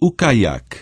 o caiaque.